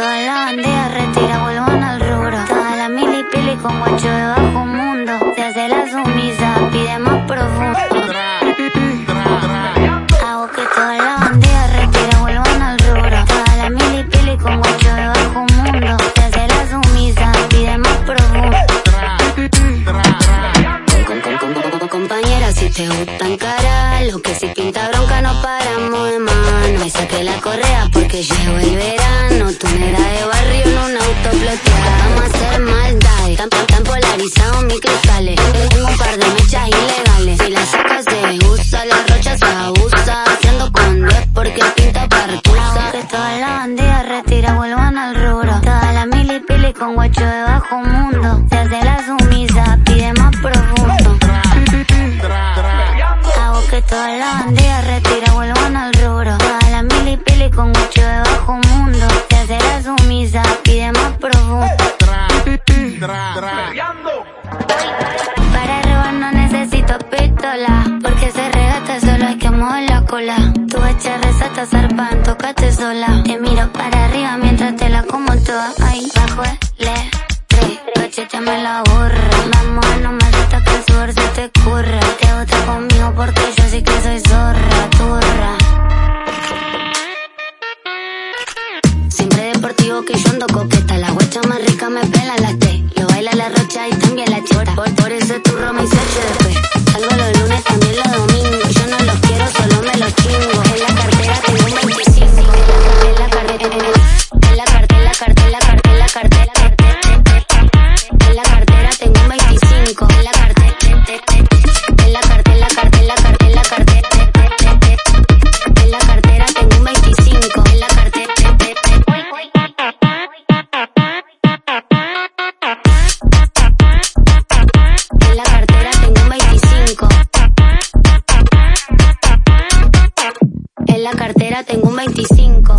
bandera retira, vuelvan al rubro. Toda la mili pili con guacho de bajo mundo. Se hace la sumisa, pide más profundo. Hago que toda la bandera retira, vuelvan al rubro. Toda la mili pili con guacho de bajo mundo. Se hace la sumisa, pide más profundo. Con, con, con, con, compañera, si te gustan cara, lo que si pinta bronca no paramos de mano. Y saqué la correa porque llegó el verano. Al rubro. Toda la mili con guacho de bajo mundo. Se hace la sumisa, pide más profundo. Hago que toda la bandera retira, vuelvan al rubro. Toda la mili pili con guacho de bajo mundo. Se hace la sumisa, pide más profundo. Para robar no necesito pistola, porque se regata solo hay que mover la cola. Tu hecha resata zarpan, tócate sola. Te miro para arriba mientras te la como toda. Ahí bajo el estrés, cacheteame la burra. A no más hasta que el sudor se te curra. Te gusta conmigo porque yo sí que soy zorra, turra. Siempre deportivo que yo ando coqueta. La guacha más rica me pela la T. Lo baila la rocha y también la chora. Por, por ese turro me hice En la cartera tengo un 25. 5.